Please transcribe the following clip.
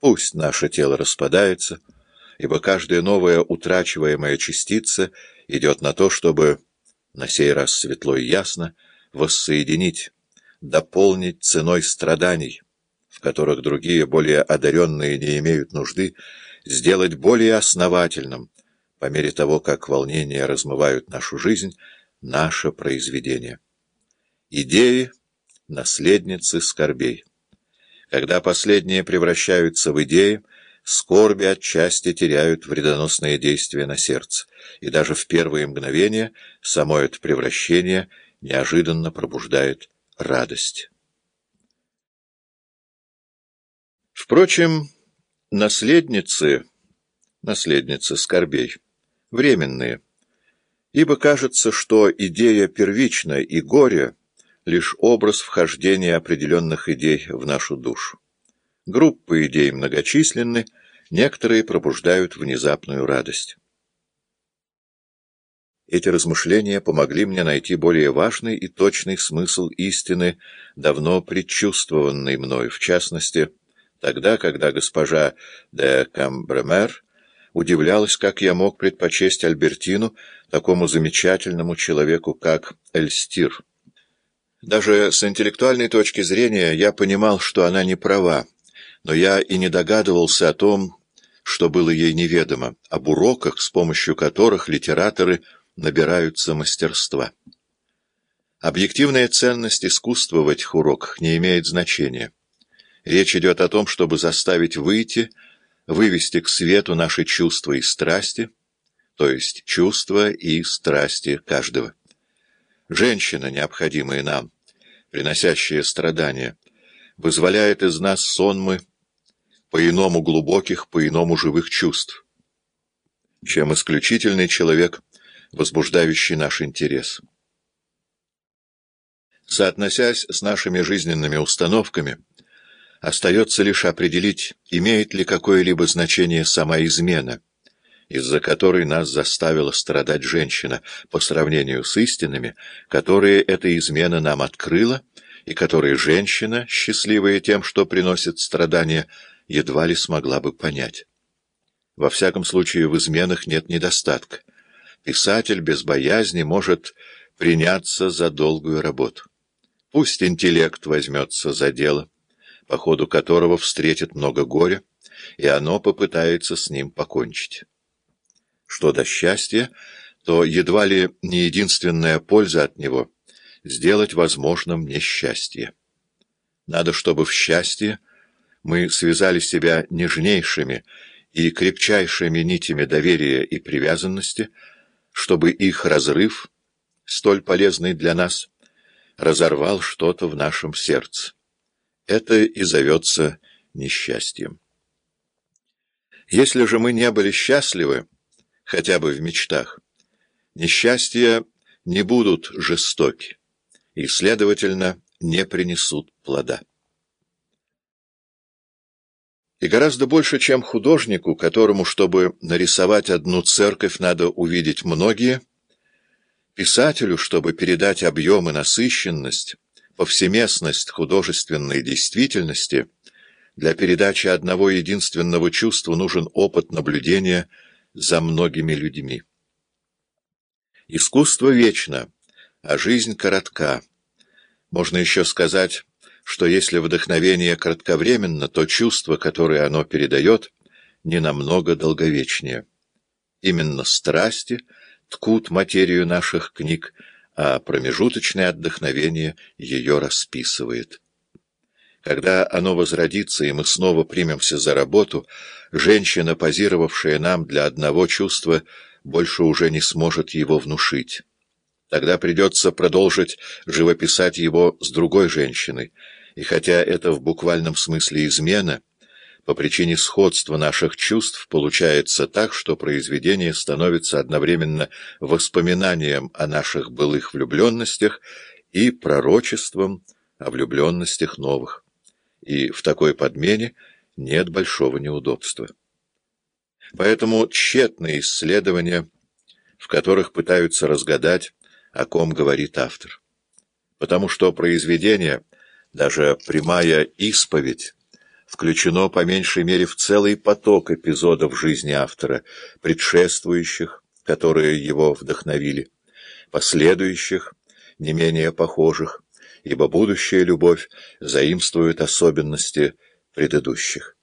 Пусть наше тело распадается, ибо каждая новая утрачиваемая частица идет на то, чтобы, на сей раз светло и ясно, воссоединить, дополнить ценой страданий, в которых другие, более одаренные, не имеют нужды, сделать более основательным, по мере того, как волнения размывают нашу жизнь, наше произведение. Идеи — наследницы скорбей. Когда последние превращаются в идеи, скорби отчасти теряют вредоносные действия на сердце, и даже в первые мгновения само это превращение неожиданно пробуждает радость. Впрочем, наследницы, наследницы скорбей, временные, ибо кажется, что идея первична и горе — лишь образ вхождения определенных идей в нашу душу. Группы идей многочисленны, некоторые пробуждают внезапную радость. Эти размышления помогли мне найти более важный и точный смысл истины, давно предчувствованный мной, в частности, тогда, когда госпожа де Камбремер удивлялась, как я мог предпочесть Альбертину такому замечательному человеку, как Эльстир. Даже с интеллектуальной точки зрения я понимал, что она не права, но я и не догадывался о том, что было ей неведомо, об уроках, с помощью которых литераторы набираются мастерства. Объективная ценность искусства в этих уроках не имеет значения. Речь идет о том, чтобы заставить выйти, вывести к свету наши чувства и страсти, то есть чувства и страсти каждого. Женщина, необходимая нам, приносящая страдания, вызволяет из нас сонмы по-иному глубоких, по-иному живых чувств, чем исключительный человек, возбуждающий наш интерес. Соотносясь с нашими жизненными установками, Остается лишь определить, имеет ли какое-либо значение сама измена, из-за которой нас заставила страдать женщина, по сравнению с истинами, которые эта измена нам открыла, и которые женщина, счастливая тем, что приносит страдания, едва ли смогла бы понять. Во всяком случае, в изменах нет недостатка. Писатель без боязни может приняться за долгую работу. Пусть интеллект возьмется за дело по ходу которого встретит много горя, и оно попытается с ним покончить. Что до счастья, то едва ли не единственная польза от него — сделать возможным несчастье. Надо, чтобы в счастье мы связали себя нежнейшими и крепчайшими нитями доверия и привязанности, чтобы их разрыв, столь полезный для нас, разорвал что-то в нашем сердце. Это и зовется несчастьем. Если же мы не были счастливы, хотя бы в мечтах, несчастья не будут жестоки и, следовательно, не принесут плода. И гораздо больше, чем художнику, которому, чтобы нарисовать одну церковь, надо увидеть многие, писателю, чтобы передать объем и насыщенность, повсеместность художественной действительности, для передачи одного единственного чувства нужен опыт наблюдения за многими людьми. Искусство вечно, а жизнь коротка. Можно еще сказать, что если вдохновение кратковременно, то чувство, которое оно передает, не намного долговечнее. Именно страсти ткут материю наших книг, а промежуточное отдохновение ее расписывает. Когда оно возродится, и мы снова примемся за работу, женщина, позировавшая нам для одного чувства, больше уже не сможет его внушить. Тогда придется продолжить живописать его с другой женщиной, и хотя это в буквальном смысле измена — по причине сходства наших чувств получается так, что произведение становится одновременно воспоминанием о наших былых влюбленностях и пророчеством о влюбленностях новых. И в такой подмене нет большого неудобства. Поэтому тщетные исследования, в которых пытаются разгадать, о ком говорит автор. Потому что произведение, даже прямая исповедь, включено по меньшей мере в целый поток эпизодов жизни автора, предшествующих, которые его вдохновили, последующих, не менее похожих, ибо будущая любовь заимствует особенности предыдущих.